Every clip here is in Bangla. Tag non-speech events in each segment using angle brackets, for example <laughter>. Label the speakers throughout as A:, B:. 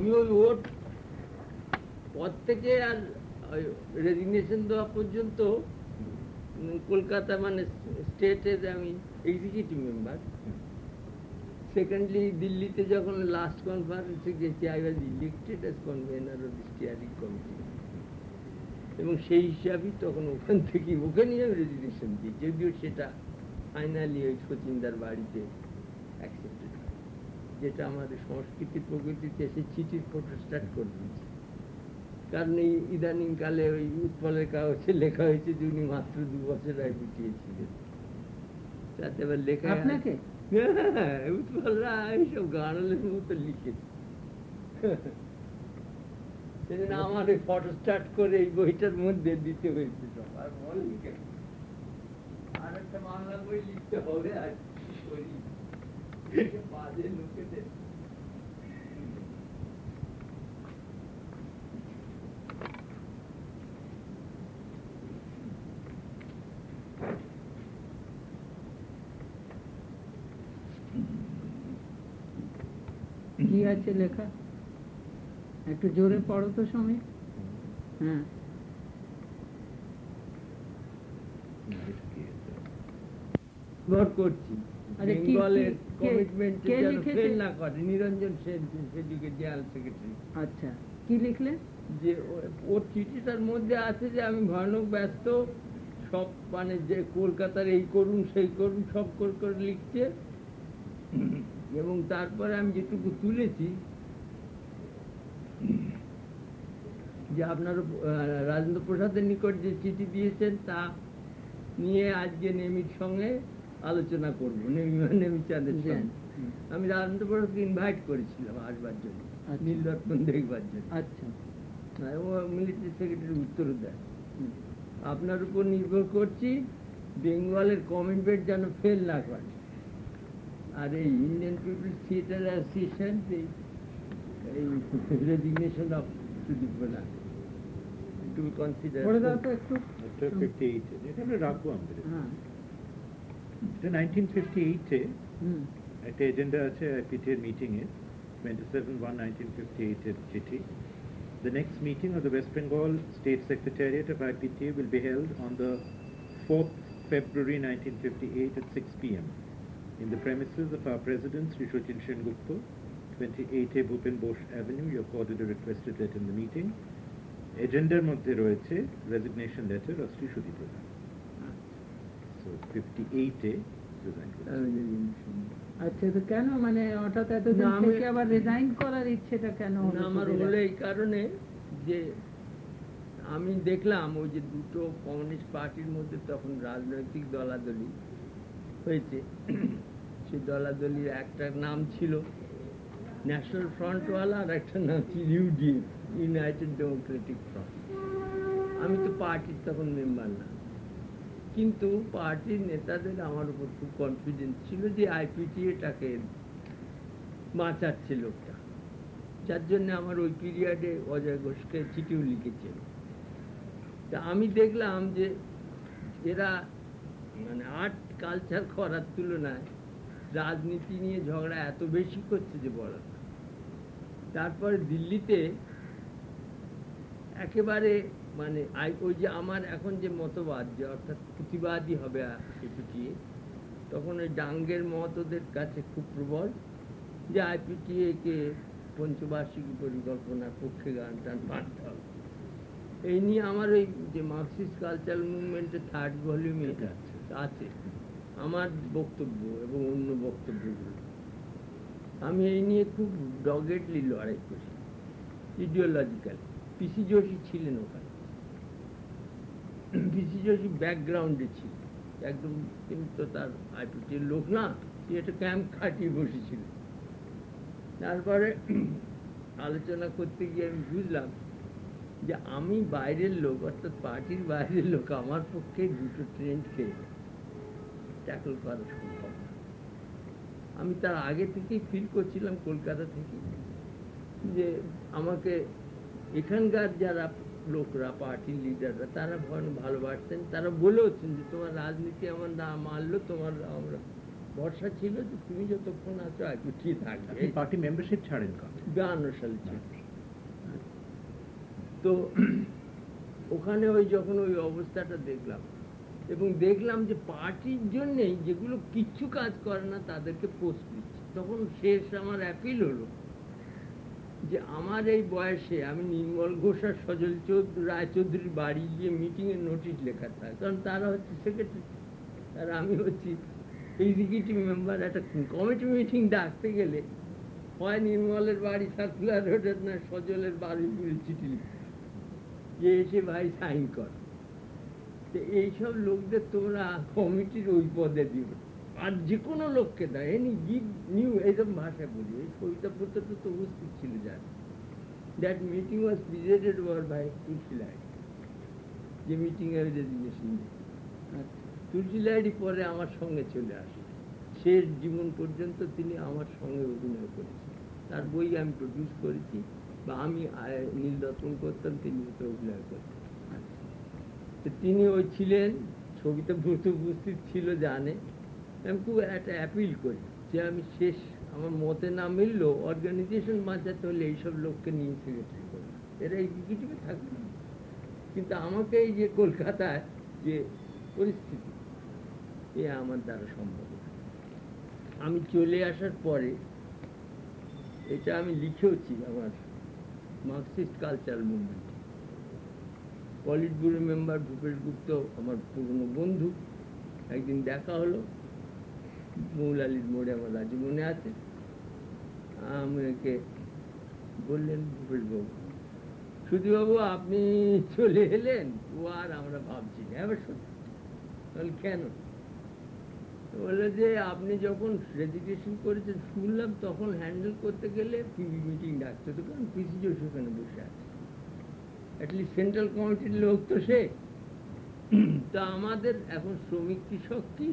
A: ওই ওর পর থেকে আর রেজিগনেশন দেওয়া পর্যন্ত কলকাতা মানে স্টেটের আমি এক্সিকিউটিভ মেম্বার সেকেন্ডলি দিল্লিতে যখন লাস্ট কনফারেন্সে গেছি I was elected as convener of steering committee এবং সেই হিসাবেই তখন ওখান থেকে ওখানেই আমি রেজিগনেশন দিই, যদিও সেটা ফাইনালি ওই সচিনদার বাড়িতে অ্যাকসেপ্টেড যেটা আমাদের সংস্কৃতির প্রকৃতিতে এসে চিঠির ফটো স্টার্ট করে দিয়েছে। কারণ এই ইদানিং কালে ওই উৎপলের কাগজে লেখা হয়েছে যে উনি মাত্র দু বছর আগে পিটিয়েছিলেন। তাতে এবার লেখা
B: আপনাকে? <laughs>
A: হ্যাঁ, উৎপলরা এইসব গাড়লের মতো লিখেছে <laughs> আমার ওই ফটো স্টার্ট করে এই বইটার মধ্যে দিতে হয়েছে সব। আর বলেনি কেন? আর একটা বাংলা বই লিখতে হবে আর কি করি বাজে লোকেদের
B: কি আছে লেখা? একটু জোরে পড়ো তো সময় হ্যাঁ।
A: করছি। বেঙ্গলের
B: কি- কে-
A: কমিটমেন্ট
B: কে
A: যেন ফেল না করে। নিরঞ্জন সেন সেদিকে জেনারেল সেক্রেটারি।
B: আচ্ছা কি লিখলে?
A: যে ওর চিঠিটার মধ্যে আছে যে আমি ভয়ানক ব্যস্ত সব মানে যে কলকাতার এই করুন সেই করুন সব করে করে লিখছে। এবং তারপরে আমি যেটুকু তুলেছি যে আপনার রাজেন্দ্র প্রসাদের নিকট যে চিঠি দিয়েছেন তা নিয়ে আজকে নেমির সঙ্গে আলোচনা করব। সঙ্গে। আমি রাজেন্দ্র প্রসাদকে ইনভাইট করেছিলাম আসবার জন্য
B: আচ্ছা।
A: নীলরত্ন দেখবার জন্য।
B: আচ্ছা।
A: ও মিলিটারি সেক্রেটারি উত্তর দেয়। আপনার উপর নির্ভর করছি বেঙ্গলের কমিটমেন্ট যেন ফেল না করে। আর এই ইন্ডিয়ান পিপল থিয়েটার অ্যাসোসিয়েশন এই resignation of Sudip to consider
B: পড়ে দাও
C: The 1958 ফিফটি
B: at
C: একটা agenda meeting is 27 1 1958 one nineteen The next meeting of the West Bengal State Secretariat of IPTA will be held on the 4th February 1958 at 6 p.m. in the premises of our President Sri Shochin Shengupta, 28A Bhupen Bosch Avenue. You accorded a requested letter in the meeting. Agenda মধ্যে রয়েছে
B: resignation letter of Sri Shudhi
A: Pradhan. আমি দেখলাম ওই যে দুটো কমিউনিস্ট পার্টির মধ্যে তখন রাজনৈতিক দলাদলি হয়েছে। সে দলাদলির একটার নাম ছিল ন্যাশনাল ফ্রন্টওয়ালা আর একটা নাম ছিল ইউডিএফ ইউনাইটেড ডেমোক্রেটিক ফ্রন্ট আমি তো পার্টির তখন মেম্বার না। কিন্তু পার্টির নেতাদের আমার উপর খুব কনফিডেন্স ছিল যে আইপিটিএটাকে বাঁচাচ্ছে লোকটা যার জন্য আমার ওই পিরিয়ডে অজয় ঘোষকে চিঠিও লিখেছিল তা আমি দেখলাম যে এরা মানে আর্ট কালচার করার তুলনায় রাজনীতি নিয়ে ঝগড়া এত বেশি করছে যে বলার না। তারপরে দিল্লিতে একেবারে মানে আই- ওই যে আমার এখন যে মতবাদ যে অর্থাৎ প্রতিবাদী হবে আইপিটিএ তখন ওই ডাঙ্গের মত ওদের কাছে খুব প্রবল যে আইপিটিএ কে পঞ্চবার্ষিকী পরিকল্পনার পক্ষে গান টান পাঠতে হবে। এই নিয়ে আমার ওই যে মার্কসিস্ট কালচারাল মুভমেন্টের থার্ড ভলিউমে আছে। আছে আমার বক্তব্য এবং অন্য বক্তব্যগুলো। আমি এই নিয়ে খুব ডগেডলি লড়াই করি ইডিওলজিক্যাল পিসি যোশী ছিলেন ওখানে। ব্যাকগ্রাউন্ডে ছিল। একদম তিনি তো তার আইপিটির লোক না, সে একটা ক্যাম্প খাটিয়ে বসেছিল। তারপরে আলোচনা করতে গিয়ে আমি বুঝলাম যে আমি বাইরের লোক, অর্থাৎ পার্টির বাইরের লোক, আমার পক্ষে দুটো ট্রেন্ডকে ট্যাকল করা সম্ভব না। আমি তার আগে থেকেই ফিল করছিলাম কলকাতা থেকে যে আমাকে এখানকার যারা লোকরা পার্টির লিডাররা তারা ভয়ানক ভালোবাসতেন। তারা বলেওছেন যে তোমার রাজনীতি আমার না মানলো তোমার আমরা ভরসা ছিল যে তুমি যতক্ষণ আছো একটু ঠিক থাকবে।
C: পার্টি মেম্বারশিপ ছাড়েন কবে
A: বাহান্ন সালে ছিল তো <clears throat> ওখানে ওই যখন ওই অবস্থাটা দেখলাম এবং দেখলাম যে পার্টির জন্যেই যেগুলো কিচ্ছু কাজ করে না তাদেরকে পোস্ট দিচ্ছে। তখন শেষ আমার অ্যাপিল হলো যে আমার এই বয়সে আমি নির্মল ঘোষ আর সজল চৌধুরী রায়চৌধুরীর বাড়ি গিয়ে মিটিংয়ের নোটিশ লেখা থাকে। কারণ তারা হচ্ছে সেক্রেটারি আর আমি হচ্ছি এক্সিকিউটিভ মেম্বার একটা কমিটি মিটিং ডাকতে গেলে হয় নির্মলের বাড়ি সার্কুলার রোডের না, সজলের বাড়ি চিঠি লিখতে যে এসে ভাই সাইন কর। এইসব লোকদের তোমরা কমিটির ওই পদে দিও। আর যে কোনো লোককে দেয়। এনি গিভ নিউ এইরকম ভাষায় বলি। এই কবিতা পত্রটা তো উপস্থিত ছিল যার that meeting was presided over by Tulsi light যে মিটিংয়ের রেজিগনেশন
B: আচ্ছা।
A: তুলসী লাইডি পরে আমার সঙ্গে চলে আসে। শেষ জীবন পর্যন্ত তিনি আমার সঙ্গে অভিনয় করেছেন। তার বই আমি প্রডিউস করেছি বা আমি আহ, নীলরতন করতাম তিনি ওতে অভিনয় করতেন
B: আচ্ছা।
A: তো তিনি ওই ছিলেন ছবিতে ভূত উপস্থিত ছিল জানে। আমি খুব একটা অ্যাপিল করি যে আমি শেষ, আমার মতে না মিললেও অর্গানাইজেশন বাঁচাতে হলে এইসব লোককে নিয়ে সেক্রেটারি করবে এরা এক্সিকিউটিভে থাকবে না। কিন্তু আমাকে এই যে কলকাতায় যে পরিস্থিতি, এ আমার দ্বারা সম্ভব। আমি চলে আসার পরে এটা আমি লিখেওছি আমার Marxist cultural movement polit bureau member Bhupesh Gupta আমার পুরনো বন্ধু, একদিন দেখা হলো মৌলালির মোড়ে আমার রাজ্য মনে আছে? আমাকে বললেন ভূপেশ বাবু সুধীবাবু, আপনি চলে এলেন? ও আর আমরা ভাবছি না। এবার সত্যি কেন? বলল যে, আপনি যখন রেজিস্ট্রেশন করেছেন, শুনলাম তখন হ্যান্ডেল করতে গেলে পিবি মিটিং ডাকতে তো কারণ পিসি জোশ ওখানে বসে আছে। অ্যাটলিস্ট সেন্ট্রাল কমিটির লোক তো সে। তা আমাদের এখন শ্রমিক, কৃষক, কি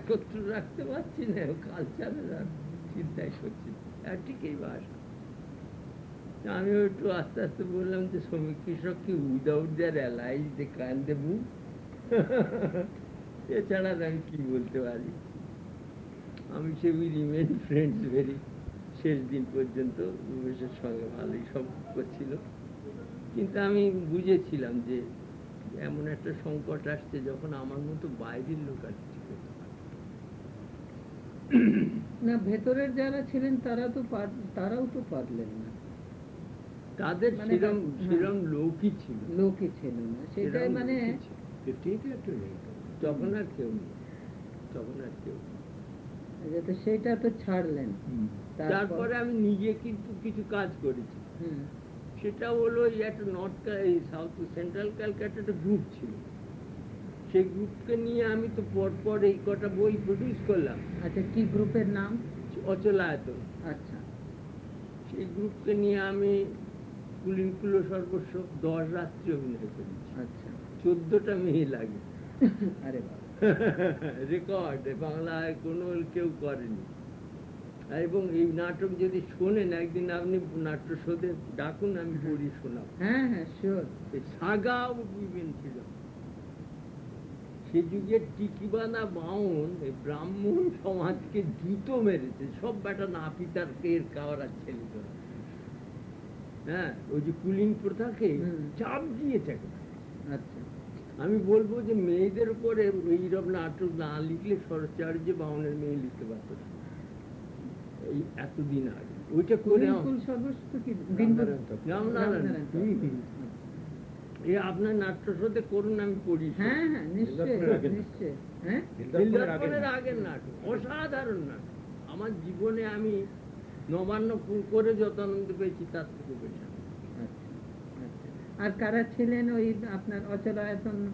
A: একত্র রাখতে পারছি না কালচারের আর চিন্তায় করছি আর ঠিক এই ভাষা আমি একটু আস্তে আস্তে বললাম যে শ্রমিক, কৃষক কি without their allies they can দে এছাড়া আমি কি বলতে পারি? আমি say we remain friends very শেষ দিন পর্যন্ত উমেশের সঙ্গে ভালোই সম্পর্ক ছিল। কিন্তু আমি বুঝেছিলাম যে এমন একটা সংকট আসছে যখন আমার মতো বাইরের লোক আর কিছু করতে না।
B: ভেতরের যারা ছিলেন তারা তো তারাও তো পারলেন না।
A: তাদের
B: মানে
A: সেরম
B: হ্যাঁ।
A: সেরম লোকই ছিল
B: লোকই ছিল না। সেটাই মানে
A: লোকই ছিল। তখন আর কেউ নেই। তখন আর কেউ
B: তো সেটা তো ছাড়লেন। তারপরে
A: আমি নিজে কিন্তু কিছু কাজ করেছি। সেটা হলো এই একটা নর্থ এই সাউথ সেন্ট্রাল ক্যালকাটা একটা গ্রুপ ছিল। সেই গ্রুপকে নিয়ে আমি তো পরপর এই কটা বই প্রডিউস করলাম।
B: আচ্ছা কি গ্রুপের নাম?
A: অচলায়তন।
B: আচ্ছা।
A: সেই গ্রুপকে নিয়ে আমি কুলিনকুলো সর্বস্ব দশ রাত্রি অভিনয় করেছি।
B: আচ্ছা।
A: চোদ্দটা মেয়ে লাগে।
B: আরে বাবা। <laughs>
A: রেকর্ড বাংলায় কোনো কেউ করেনি। এবং এই নাটক যদি শোনেন একদিন আপনি নাট্য শোধে ডাকুন আমি পড়ি শোনাব।
B: হ্যাঁ হ্যাঁ শিওর
A: সাগা উইমেন ছিল। সে যুগের টিকিবানা বাউন এই ব্রাহ্মণ সমাজকে জুতো মেরেছে। সব বেটা নাপিতার এর কাওয়ার ছেলে হ্যাঁ ওই যে কুলিন প্রথাকে। চাপ দিয়েছে।
B: আচ্ছা।
A: আমি বলব যে মেয়েদের উপরে এইরকম নাটক না লিখলে শরৎচার্য বাউনের মেয়ে লিখতে পারতো না। এই এতদিন আগে। ওইটা করে। এ আপনার করুন আমি পড়ি।
B: হ্যাঁ হ্যাঁ নিশ্চয়ই
C: আগের
B: নিশ্চয়ই হ্যাঁ?
A: নাটক। অসাধারণ নাটক। আমার জীবনে আমি নবান্ন করে যত আনন্দ পেয়েছি তার থেকে বেশি
B: আচ্ছা, আচ্ছা। আর কারা ছিলেন ওই আপনার অচলায়তন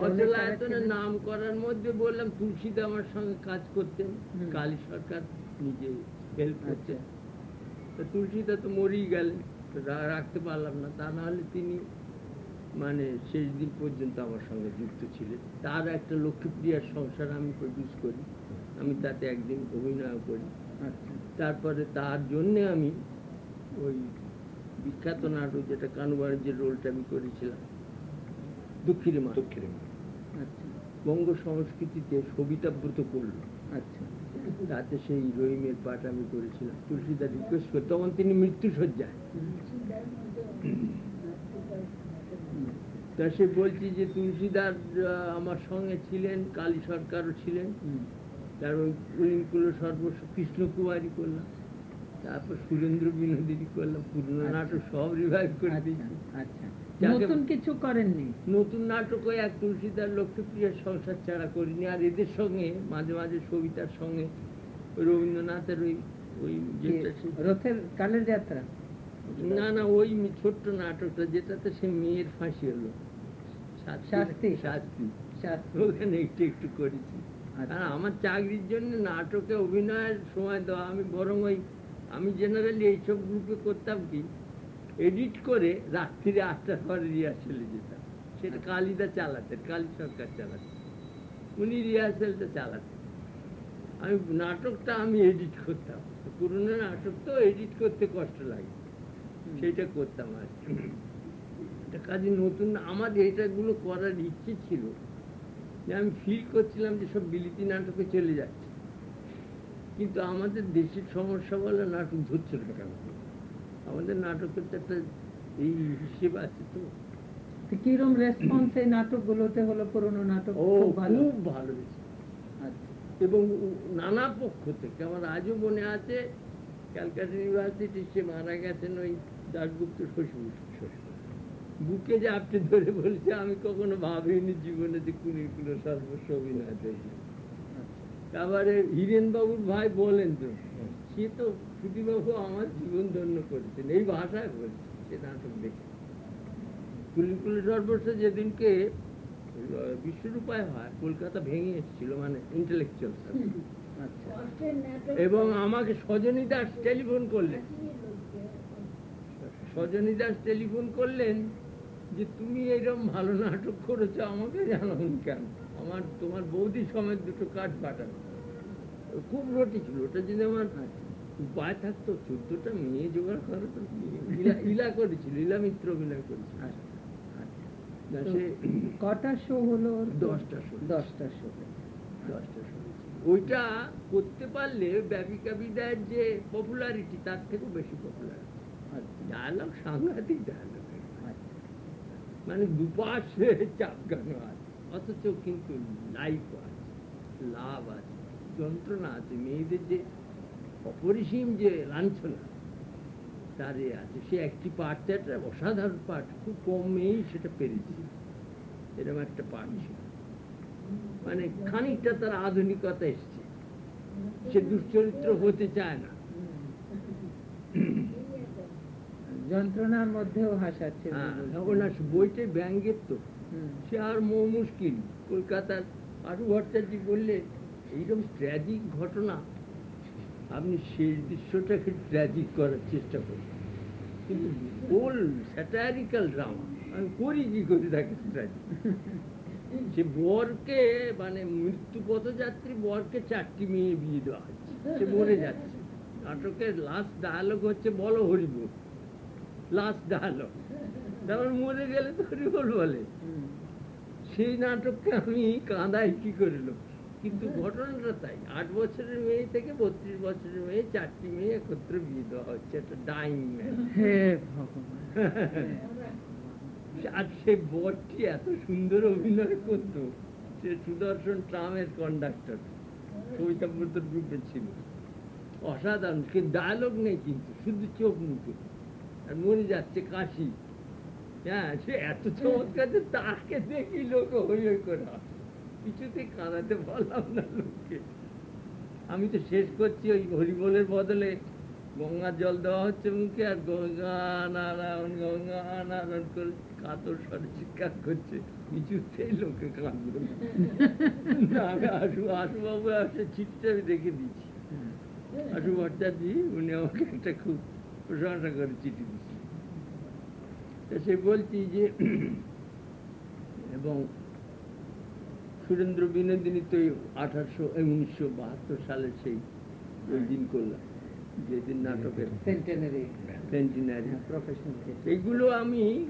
A: অচলায়তনের নাম করার মধ্যে বললাম তুলসীদা আমার সঙ্গে কাজ করতেন। কালী সরকার নিজে হেল্প
B: আচ্ছা।
A: তো তুলসীদা তো মরেই গেলেন তো রাখতে পারলাম না। তা নাহলে তিনি মানে শেষ দিন পর্যন্ত আমার সঙ্গে যুক্ত ছিলেন। তার একটা লক্ষ্মীপ্রিয়ার সংসার আমি প্রডিউস করি। আমি তাতে একদিন অভিনয় করি।
B: আচ্ছা।
A: তারপরে তার জন্যে আমি ওই বিখ্যাত নাটক যেটা কানু বাণিজ্যের রোলটা আমি করেছিলাম দুঃখিনী মা
C: দুঃখের মা।
B: আচ্ছা।
A: বঙ্গ সংস্কৃতিতে সবিতাব্রত করল।
B: আচ্ছা।
A: তাতে সেই রহিমের পাঠ আমি করেছিলাম। তুলসীদার রিকোয়েস্ট করে তখন তিনি মৃত্যু সজ্জায় তা সে বলছি যে তুলসীদার আমার সঙ্গে ছিলেন কালী সরকারও ছিলেন। ওই কুলিনকুলো সর্বস্ব কৃষ্ণ কুমারী করলাম। তারপর সুরেন্দ্র বিনোদিনী করলাম। পুরনো
B: আচ্ছা।
A: নাটক সব রিভাইভ করে
B: আচ্ছা
A: দিয়েছি।
B: আচ্ছা। নতুন কিছু করেননি?
A: নতুন নাটক এক তুলসীদার লক্ষ্মীপ্রিয়ার সংসার ছাড়া করিনি আর এদের সঙ্গে মাঝে মাঝে সবিতার সঙ্গে রবীন্দ্রনাথের ওই ওই
B: রথের কালের যাত্রা?
A: না না ওই ছোট্ট নাটকটা যেটাতে সে মেয়ের ফাঁসি হলো।
B: শাস্তি।
A: শাস্তি?
B: শাস্ত্র
A: ওখানে একটু একটু করেছি।
B: আচ্ছা।
A: আর আমার চাকরির জন্য নাটকে অভিনয়ের সময় দেওয়া আমি বরং ওই আমি জেনারেলি এইসব গ্রুপে করতাম কি এডিট করে রাত্রিরে আটটার পরে রিহার্সেলে যেতাম। সেটা। কালিদা চালাতেন, কালী সরকার চালাতেন। উনি রিহার্সেলটা চালাতেন। আমি, নাটকটা আমি এডিট করতাম। পুরোনো নাটক তো এডিট করতে কষ্ট লাগে। সেটা করতাম আর কাজে নতুন আমার এটাগুলো করার ইচ্ছে ছিল। যে আমি ফিল করছিলাম যে সব বিলিতি নাটকে চলে যাচ্ছে। কিন্তু আমাদের দেশের সমস্যা বলে নাটক ধরছে না কেন? আমাদের নাটকের তো একটা এই হিসেব আছে তো।
B: কিরম রেসপন্স এই নাটকগুলোতে হলো? পুরনো নাটক খুব ভালো।
A: ভালো
B: আচ্ছা।
A: এবং নানা পক্ষ থেকে আমার আজও মনে আছে ক্যালকাটা ইউনিভার্সিটি সে মারা গেছেন ওই দাসগুপ্ত শ্বশুর। বুকে যে আপনি ধরে বলছে আমি কখনো ভাবিনি জীবনে যে কুড়ি কিলো সর্বস্ব অভিনয় দেখি তারপরে হীরেন বাবুর ভাই বলেন তো সে তো ছুটিবাবু আমার জীবন ধন্য করেছেন। এই ভাষায় বলছে সে নাটক দেখে কুলিকুলি সর্বস্ব যেদিনকে বিশ্বরূপায় হয় কলকাতা ভেঙে এসেছিল মানে ইন্টেলেকচুয়াল
B: আচ্ছা।
A: এবং আমাকে সজনী দাস টেলিফোন করলেন। সজনী দাস টেলিফোন করলেন যে তুমি এরকম ভালো নাটক করেছ আমাকে জানাবেন কেন? আমার তোমার বৌদি সমেত দুটো কার্ড পাঠানো খুব রটি ছিল ওটা যদি আমার উপায় থাকতো চোদ্দটা মেয়ে জোগাড় করা তো ইলা ইলা করেছিল ইলা মিত্র অভিনয় করেছিল
B: আচ্ছা। আচ্ছা।
A: না,
B: তো
A: সে
B: কটা শো হলো
A: দশটা show।
B: দশটা শো
A: দশটা শুনেছি। ওইটা করতে পারলে ব্যাপিকা বিদায়ের যে পপুলারিটি তার থেকেও বেশি পপুলার ডায়ালগ সাংঘাতিক ডায়ালগ
B: আচ্ছা।
A: মানে দুপাশে চাপ গান আছে। অথচ কিন্তু লাইফ আছে লাভ আছে যন্ত্রণা আছে। মেয়েদের যে অপরিসীম যে লাঞ্ছনা তার এ আছে। সে একটি পার্ট একটা অসাধারণ পার্ট খুব কম মেয়েই সেটা পেরেছে। এরকম একটা পার্ট ছিল। মানে খানিকটা তার আধুনিকতা এসছে। সে দুশ্চরিত্র হতে চায় না।
B: যন্ত্রণার মধ্যেও হাসা ছিল
A: হ্যাঁ ওনার বইটা ব্যাঙ্গের তো। সে আর মো মুশকিল। কলকাতার আরু ভট্টাচার্য বললে এইরকম ট্র্যাজিক ঘটনা আপনি শেষ দৃশ্যটাকে ট্র্যাজিক করার চেষ্টা করুন। কিন্তু ওল স্যাটারিক্যাল ড্রামা আমি করি কি করে তাকে ট্র্যাজিক সে বরকে মানে মৃত্যু পথযাত্রী বরকে চারটি মেয়ে বিয়ে দেওয়া হচ্ছে সে মরে যাচ্ছে। নাটকের লাস্ট ডায়ালগ হচ্ছে বলো হরিবোল লাস্ট ডায়ালগ তারপর মরে গেলে তো হরিবোল বলে। সেই নাটককে আমি কাঁদাই কি করিল কিন্তু ঘটনাটা তাই। আট বছরের মেয়ে থেকে বত্রিশ বছরের মেয়ে চারটি মেয়ে একত্রে বিয়ে দেওয়া হচ্ছে একটা ডাইং ম্যান আর সে বরটি এত সুন্দর অভিনয় করত সে সুদর্শন ট্রামের কন্ডাক্টর কবিতা ব্রত গ্রুপে ছিল। অসাধারণ সে ডায়লগ নেই কিন্তু শুধু চোখ মুখে। আর মরে যাচ্ছে কাশি। হ্যাঁ সে এত চমৎকার যে তাকে দেখি লোক হই করে। কিছুতেই কাঁদাতে পারলাম না লোককে। আমি তো শেষ করছি ওই হরিবলের বদলে। গঙ্গার জল দেওয়া হচ্ছে মুখে আর গঙ্গা নারায়ণ গঙ্গা নারায়ণ করে কাতর স্বরে চিৎকার করছে। কিছুতেই লোকে কাঁদলো আমি আশু, আশুবাবু আসে চিঠটা আমি দেখে দিয়েছি আশু ভট্টাচার্য, উনি আমাকে একটা খুব প্রশংসা করে চিঠি দিচ্ছি সে বলছি যে, এবং সুরেন্দ্র বিনোদিনী তো আঠারোশো উনিশশো বাহাত্তর সালের সেই ওই দিন করলাম যেদিন নাটকের
B: সেন্টেনারি প্রফেশনাল
A: এগুলো আমি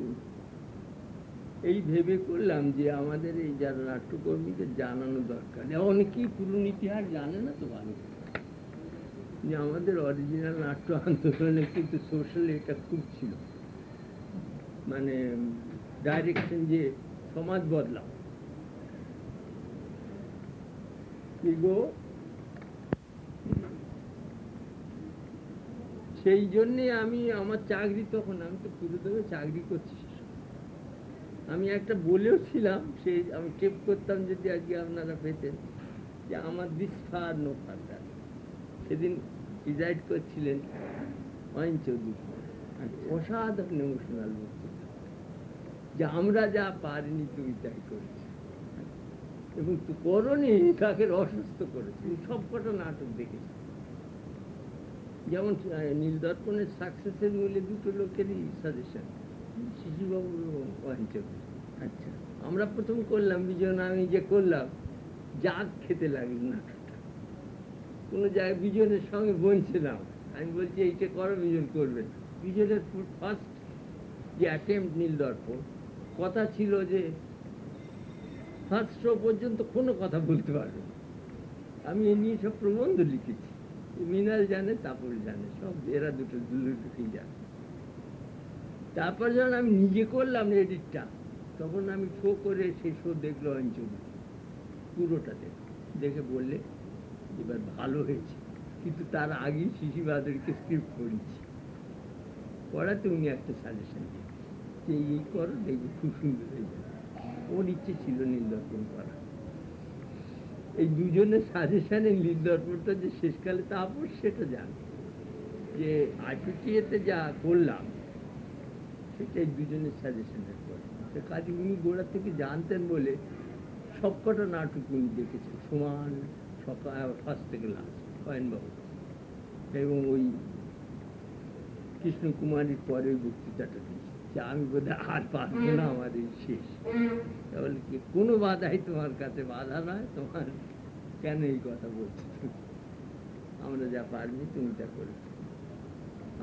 A: এই ভেবে করলাম যে আমাদের এই যারা নাট্যকর্মীদের জানানো দরকার অনেকেই পুরনো ইতিহাস জানে না তো ভালো। যে আমাদের অরিজিনাল নাট্য আন্দোলনে কিন্তু সোশ্যাল এটা খুব ছিল। মানে ডাইরেকশন যে সমাজ বদলাও। কি সেই জন্যে আমি আমার চাকরি তখন, আমি তো পুরোদমে চাকরি করছি। আমি একটা বলেও ছিলাম, সেই আমি টেপ করতাম যদি আজকে আপনারা পেতেন, যে আমার দিস ফার নো ফার্দার সেদিন ডিজাইড করছিলেন অয়ন চৌধুরী। অসাধারণ ইমোশনাল যে আমরা যা পারিনি তুমি তাই করেছি। এবং তো করনি তাকে অসুস্থ করেছে সব কটা নাটক দেখেছি। যেমন নীলদর্পণের সাকসেসের মূলে দুটো লোকেরই সাজেশন শিশুবাবু এবং
B: আচ্ছা।
A: আমরা প্রথম করলাম বিজন আমি যে করলাম জাগ খেতে লাগল নাটকটা। কোনো জায়গায় বিজনের সঙ্গে বলছিলাম আমি বলছি এইটা করো বিজন করবে বিজনের ফার্স্ট যে অ্যাটেম্প নীল দর্পণ কথা ছিল যে ফার্স্ট পর্যন্ত কোনো কথা বলতে পারবে না। আমি এ নিয়ে সব প্রবন্ধ লিখেছি। মিনাল জানে তাপর জানে, সব এরা দুটো দুটোকেই জানে। তারপর যখন আমি নিজে করলাম এডিটটা তখন আমি শো করে সেই শো দেখল অঞ্চল পুরোটা দেখ। দেখে বললে, এবার ভালো হয়েছে। কিন্তু তার আগেই শিশিবাদেরকে স্ক্রিপ্ট পড়িয়েছি পড়াতে উনি একটা সাজেশন দিয়ে যে, এই করো, দেখবে খুব সুন্দর হয়ে যাবে। ওর ইচ্ছে ছিল নীলদর্পণ করা। এই দুজনের সাজেশনে নীলদর্পণটা যে শেষকালে তারপর সেটা জানে। যে আইপিটিএতে যা করলাম সেটা এই দুজনের সাজেশনের পর। কাজে উনি গোড়া থেকে জানতেন বলে সবকটা নাটক উনি দেখেছেন, সমান, সকাল ফার্স্ট থেকে লাস্ট কয়েনবাবু। এবং ওই কৃষ্ণকুমারীর পরে ওই বক্তৃতাটা। আমি বোধহয় আর পারব না আমার এই শেষ। তাহলে কি কোনো বাধাই তোমার কাছে বাধা নয়? তোমার কেন এই কথা বলছো? আমরা যা পারিনি তুমি তা করেছ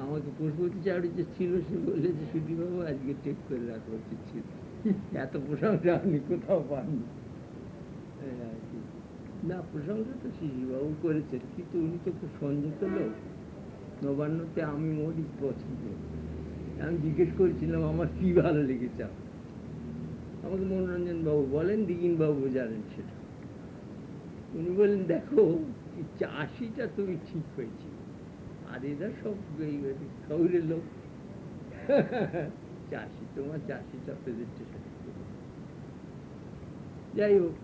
A: আমাকে পুষ্পতি চাউরি যে ছিল সে বললে যে সুধীবাবু আজকে টেক করে রাখা উচিত ছিল। এত প্রশংসা আপনি কোথাও পাননি না প্রশংসা তো শিশুবাবু করেছেন কিন্তু উনি তো খুব সংযত লোক। নবান্নতে আমি মোরই পছন্দ আমি জিজ্ঞেস করেছিলাম, আমার কি ভালো লেগেছে? আমাকে মনোরঞ্জন বাবু বলেন, দিগিন বাবু জানেন সেটা। উনি বললেন, দেখো চাষিটা তুমি ঠিক হয়েছে আর এরা সব শহরের লোক। চাষি, তোমার চাষিটা প্রেজেন্টেশন যাই হোক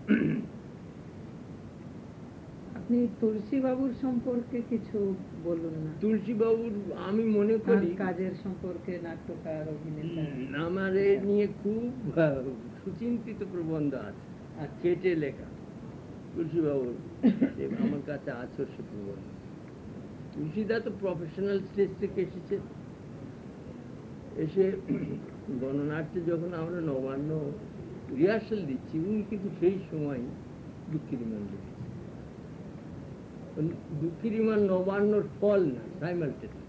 B: আপনি তুলসী বাবুর সম্পর্কে কিছু বলুন না।
A: তুলসীবাবুর আমি মনে করি
B: কাজের সম্পর্কে নাট্যকার অভিনেতা।
A: আমার এ নিয়ে খুব সুচিন্তিত প্রবন্ধ আছে। আর কেটে লেখা। তুলসীবাবুর আমার কাছে আছে সে প্রবন্ধ। তুলসীদা তো প্রফেশনাল স্টেজ থেকে এসেছে। এসে গণনাট্যে যখন আমরা নবান্ন রিহার্সাল দিচ্ছি উনি কিন্তু সেই সময় দুঃখিরিমান লিখেছে দুঃখিরিমান নবান্নর ফল না সাইমালটেনিয়াস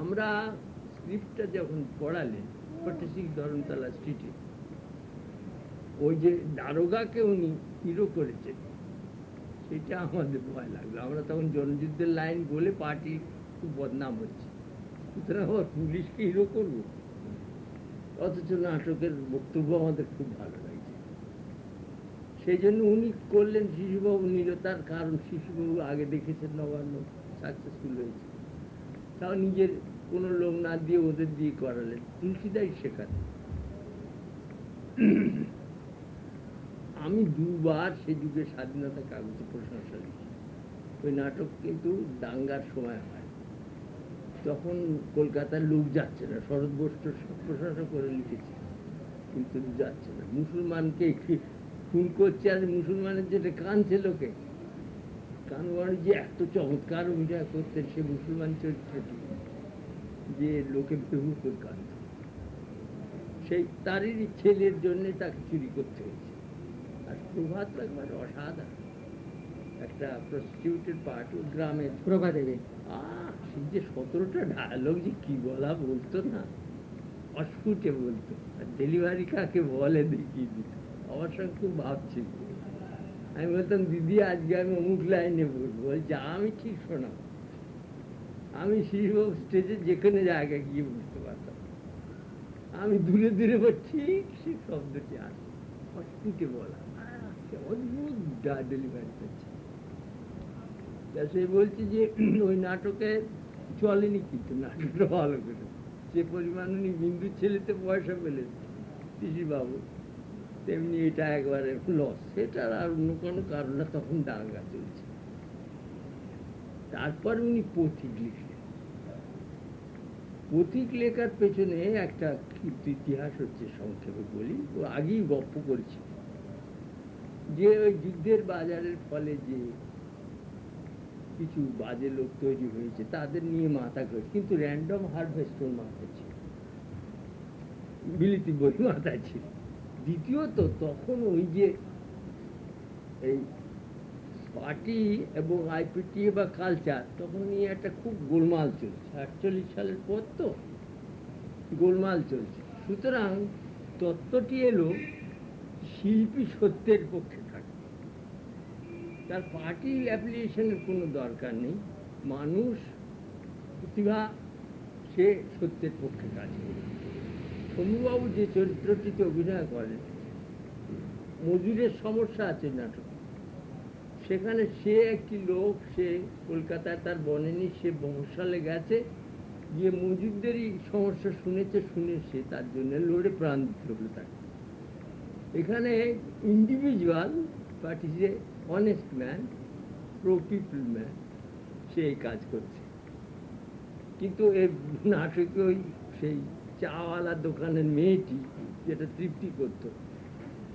A: আমরা স্ক্রিপ্টটা যখন পড়ালেন ফর্টি সিক্স ধরমতলা স্ট্রিটে ওই যে দারোগাকে উনি হিরো করেছেন, সেটা আমাদের ভয় লাগল। আমরা তখন জনযুদ্ধের লাইন বলে পার্টি খুব বদনাম হচ্ছে। সুতরাং আবার পুলিশকে হিরো করব। অথচ নাটকের বক্তব্য আমাদের খুব ভালো লাগছে সেই জন্য উনি করলেন শিশুবাবু নিল তার কারণ শিশুবাবু আগে দেখেছেন নবান্ন সাকসেসফুল হয়েছে। তাও নিজের কোনো লোক না দিয়ে ওদের দিয়ে করালেন। তুলসীদাই শেখাতেন আমি দুবার সে যুগে স্বাধীনতা কাগজে প্রশংসা লিখি ওই নাটক কিন্তু দাঙ্গার সময় হয়। তখন কলকাতার লোক যাচ্ছে না। শরৎ বস্ত্র প্রশংসা করে লিখেছে। কিন্তু যাচ্ছে না। মুসলমানকে খুন করছে আর মুসলমানের যেটা কানছে লোকে। কানওয়ারি যে এত চমৎকার অভিনয় করতেন সে মুসলমান চরিত্রটি যে লোকে বেহুকুর কান্ত সেই তারই ছেলের জন্য তাকে চুরি করতে হয়েছে। আর প্রভাত একবার অসাধারণ একটা প্রস্টিটিউটের পার্ট গ্রামের
B: প্রভা দেবে
A: যে সতেরোটা ডায়ালগ যে কি বলা বলতো না? অস্ফুটে বলতো। আর ডেলিভারি কাকে বলে দেখিয়ে দিত আমার আমি বলতাম, দিদি, আজকে আমি অমুক লাইনে আমি ঠিক আমি স্টেজে যেখানে জায়গায় গিয়ে বুঝতে পারতাম। আমি দূরে দূরে ঠিক সেই শব্দটি আসে। বলা অদ্ভুত ডেলিভারি করছে। সে বলছে যে, <clears throat> ওই নাটকে চলেনি কিন্তু, নাটকটা ভালো করে। যে পরিমাণ উনি বিন্দু ছেলেতে পয়সা পেলেন বাবু তেমনি এটা একবারে লস সেটার আর অন্য কোনো কারণ তখন দাঙ্গা চলছে। তারপর উনি পথিক লিখলেন। পথিক লেখার পেছনে একটা ইতিহাস হচ্ছে সংক্ষেপে বলি, ও আগেই গপ্প করেছি। যে ওই যুদ্ধের বাজারের ফলে যে কিছু বাজে লোক তৈরি হয়েছে, তাদের নিয়ে মাথা করে কিন্তু র্যান্ডম হারভেস্টর মাথা ছিল। বিলিতি বই মাথায় ছিল। দ্বিতীয়ত তখন ওই যে এই পার্টি এবং আইপিটিএ বা কালচার, তখন নিয়ে একটা খুব গোলমাল চলছে। আটচল্লিশ সালের পর তো গোলমাল চলছে। সুতরাং তত্ত্বটি এলো, শিল্পী সত্যের পক্ষে থাকে তার পার্টি অ্যাপ্লিকেশনের কোনো দরকার নেই। মানুষ, প্রতিভা সে সত্যের পক্ষে কাজ করে। শম্ভুবাবু যে চরিত্রটিতে অভিনয় করেন, মজুরের সমস্যা আছে নাটক। সেখানে সে একটি লোক, সে কলকাতায় তার বনেনি সে বংশালে গেছে, গিয়ে মজুরদেরই সমস্যা শুনেছে, শুনে সে তার জন্য লড়ে প্রাণ দিতে হলো তাকে। এখানে individual but is a honest man pro people man সে এই কাজ করছে। কিন্তু এর নাটকে ওই সেই চাওয়ালা দোকানের মেয়েটি যেটা তৃপ্তি করতো।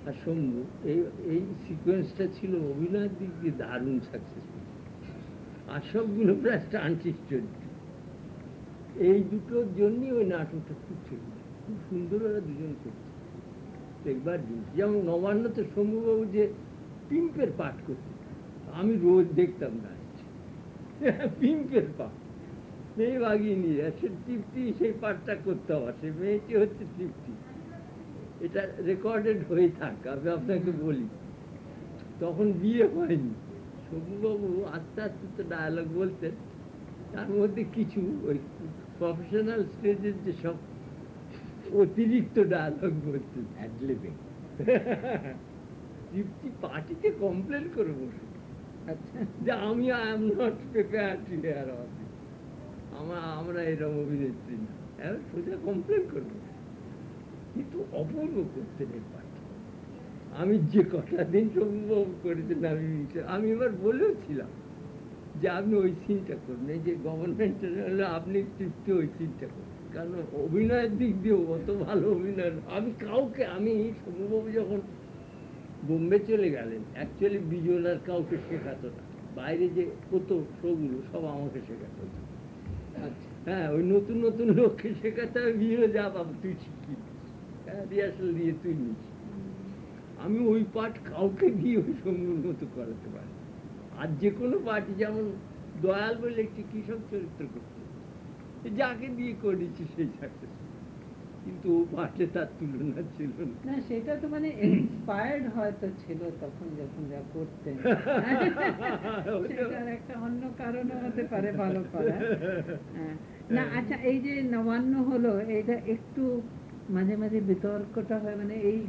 A: আর শম্ভু, এই এই সিকোয়েন্সটা ছিল অভিনয়ের দিক দিয়ে দারুণ সাকসেসফুল আর সবগুলো প্রায় স্টান্টিস চরিত্র। এই দুটোর জন্যই ওই নাটকটা খুব চলছে খুব সুন্দর ওরা দুজন করছে দেখবার জিনিস যেমন নবান্ন নবান্নতে শম্ভুবাবু যে পিম্পের পাঠ করতে, আমি রোজ দেখতাম না। <laughs> পিম্পের পাঠ। মেয়ে বাগিয়ে নিয়ে সে তৃপ্তি সেই পাঠটা করতে হবে। সে মেয়েটি হচ্ছে তৃপ্তি। এটা রেকর্ডেড হয়ে থাক আমি আপনাকে বলি। তখন বিয়ে হয়নি। শম্ভুবাবু আস্তে আস্তে তো ডায়ালগ বলতেন তার মধ্যে কিছু ওই প্রফেশনাল স্টেজের যে সব অতিরিক্ত ডায়ালগ বলতেন।
C: অ্যাডলিভিং
A: তৃপ্তি পার্টিতে কমপ্লেন করে বসে।
B: আচ্ছা
A: যে আমি I am not prepare to hear আমরা আমরা এরকম অভিনেত্রী না। এবার সোজা কমপ্লেন করব। কিন্তু অপূর্ব করতেন এই পার্টি আমি যে কটা দিন সম্ভব করেছেন আমি আমি এবার বলেও ছিলাম যে আপনি ওই সিনটা এই যে গভর্নমেন্টের হলে আপনি তৃপ্তি ওই সিনটা করুন। কারণ অভিনয়ের দিক দিয়েও অত ভালো অভিনয় আমি কাউকে, আমি শম্ভুবাবু যখন বোম্বে চলে গেলেন অ্যাকচুয়ালি বিজয় আর কাউকে শেখাতো না। বাইরে যে কত শোগুলো সব আমাকে শেখাতো
B: আচ্ছা
A: হ্যাঁ ওই নতুন নতুন লোককে শেখাতে বিয়ে যা বাবা তুই শিখি হ্যাঁ রিহার্সাল দিয়ে তুই নিস। আমি ওই পাঠ কাউকে দিয়ে ওই সঙ্গে মতো করাতে পারি আর যে কোনো পার্টি যেমন দয়াল বলে একটি কৃষক চরিত্র করতে। যাকে দিয়ে করেছি সেই সাকসেস কিন্তু ও তার তুলনা ছিল না।
B: সেটা তো মানে ইন্সপায়ার্ড হয়তো ছিল তখন যখন যা করতেন। সেটার একটা অন্য কারণও হতে পারে ভালো করা। হ্যাঁ। না আচ্ছা এই যে নবান্ন হলো এটা একটু মাঝে মাঝে বিতর্কটা হয় মানে এই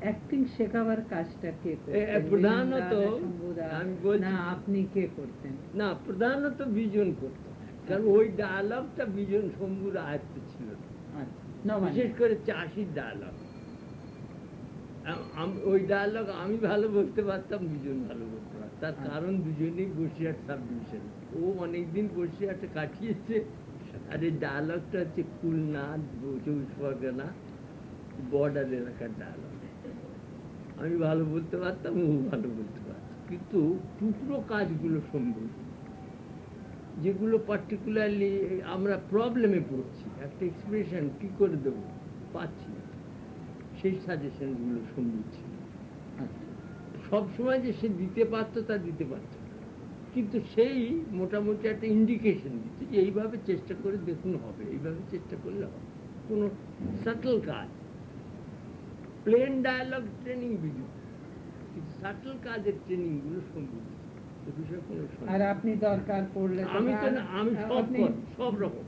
B: অ্যাক্টিং শেখাবার কাজটা কে করতেন?
A: প্রধানত? আমি বলছি-
B: না আপনি কে করতেন?
A: না প্রধানত বিজন করতো। কারণ ওই ডায়ালগটা বিজন শম্ভুর আয়ত্ত ছিল না।
B: আচ্ছা
A: বিশেষ করে চাষির ডায়ালগ। ওই ডায়ালগ আমি ভালো বলতে পারতাম দুজন ভালো বলতে পারতাম। তার কারণ দুজনেই বসিরহাট সাব ডিভিশন ও অনেকদিন বসিরহাটে কাটিয়েছে। আর এই ডায়ালগটা হচ্ছে খুলনা চব্বিশ পরগনা বর্ডার এলাকার ডায়ালগ। আমি ভালো বলতে পারতাম ও ভালো বলতে পারতাম কিন্তু টুকরো কাজগুলো সম্ভব। যেগুলো পার্টিকুলারলি আমরা প্রবলেমে পড়ছি, একটা এক্সপ্রেশন কি করে দেবো? পাচ্ছি না। সেই সাজেশনগুলো সম্ভব ছিল
B: আচ্ছা
A: সব সময় যে সে দিতে পারতো তা দিতে পারতো। কিন্তু সেই মোটামুটি একটা ইন্ডিকেশন দিচ্ছে যে এইভাবে চেষ্টা করে দেখুন হবে, এইভাবে চেষ্টা করলে হবে। কোনো সাটল কাজ। Plain dialogue training video subtle কাজের ট্রেনিংগুলো সম্ভব
B: আর আপনি দরকার পড়লে
A: আমি তো আমি সব সব রকম।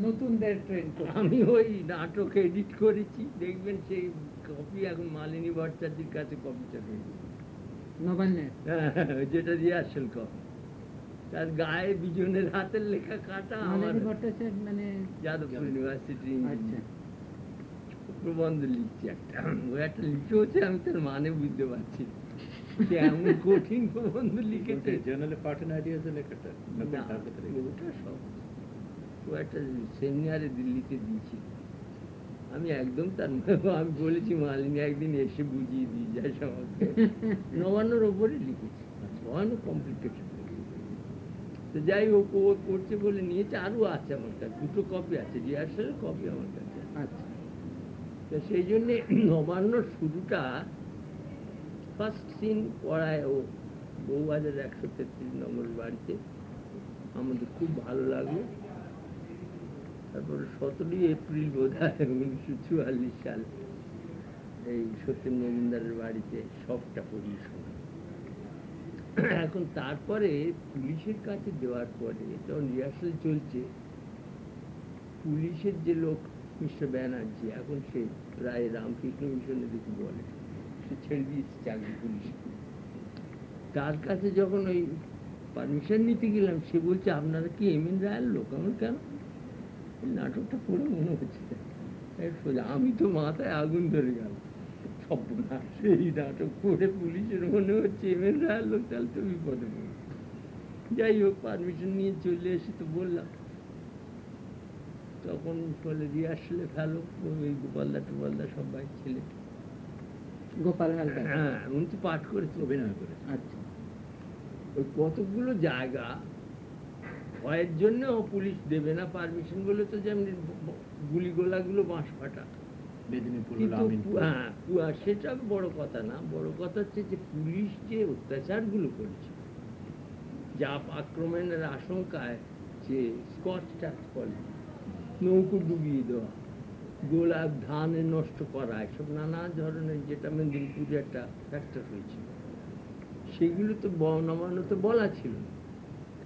B: নতুনদের ট্রেন
A: আমি ওই নাটক এডিট করেছি দেখবেন সেই কপি এখন মালিনী ভট্টাচার্যের কাছে রয়েছে
B: নবান্নের?
A: হ্যাঁ, যেটা রিহার্সাল কপি তার গায়ে বিজনের হাতের লেখা কাটা আমার।
B: ভট্টাচার্য মানে
A: যাদবপুর ইউনিভার্সিটি
B: আচ্ছা।
A: প্রবন্ধ লিখছি একটা। ও একটা লিখে হচ্ছে আমি তার মানে বুঝতে পারছি না। সে এমন কঠিন প্রবন্ধ লিখেছে
C: জার্নালে পার্টন আইডিয়াস লেখাটা
A: না,
C: তার কথা লেখা।
A: ওটা সব। ও একটা সেমিনারে দিল্লিতে দিয়েছিল। আমি একদম তার আমি বলেছি মালিনী একদিন এসে বুঝিয়ে দিয়ে যায় সবাইকে <laughs> নবান্নর ওপরে লিখেছি। নবান্ন কমপ্লিকেটেড তো যাই হোক ও করছে বলে নিয়েছে আরও আছে আমার কাছে দুটো কপি আছে রিহার্সালের কপি আমার কাছে।
B: আচ্ছা।
A: তো সেই জন্যে <clears throat> নবান্নর শুরুটা ফার্স্ট সিন পড়ায় ও বউবাজার একশো তেত্রিশ নম্বর বাড়িতে। আমাদের খুব ভালো লাগল। তারপরে সতেরোই এপ্রিল বোধ হয় উনিশশো চুয়াল্লিশ সাল এই সত্যেন মজুমদারের বাড়িতে সবটা হয়। এখন তারপরে পুলিশের কাছে দেওয়ার পরে যখন রিহার্সাল চলছে, পুলিশের যে লোক মিস্টার ব্যানার্জি, এখন সে প্রায় রামকৃষ্ণ মিশনে দেখি বলে। ছেড়ে দিয়েছে চাকরি পুলিশ তার কাছে যখন ওই পারমিশন নিতে গেলাম, সে বলছে, আপনারা কি এম এন রায়ের লোক? আমার কেন? নাটকটা পড়ে মনে হচ্ছে। আমি তো মাথায় আগুন ধরে গেল সর্বনাশ, এই নাটক পড়ে পুলিশের মনে হচ্ছে এম এন রায়ের লোক, তাহলে তো বিপদে যাই হোক পারমিশন নিয়ে চলে এসে তো বললাম। তখন বলে, রিহার্সালে ফেলো। ওই গোপালদা টোপালদা সবাই ছেলে।
B: গোপাল হালদার।
A: হ্যাঁ উনি তো পাঠ করেছে
C: অভিনয় করেছে।
B: আচ্ছা।
A: ওই কতগুলো জায়গা ভয়ের জন্য ও পুলিশ দেবে না পারমিশন বলে তো যেমন গুলি গোলাগুলো বাঁশ ফাটা। হ্যাঁ সেটা বড় কথা না বড় কথা হচ্ছে যে পুলিশ যে অত্যাচারগুলো করেছে যা আক্রমণের আশঙ্কায় যে স্কচ টাচ করে নৌকো ডুবিয়ে দেওয়া গোলাপ ধানে নষ্ট করা এসব নানা ধরনের যেটা মেদিনীপুরে একটা ফ্যাক্টর হয়েছিল। সেগুলো তো বর্ণমান্য তো বলা ছিল। না।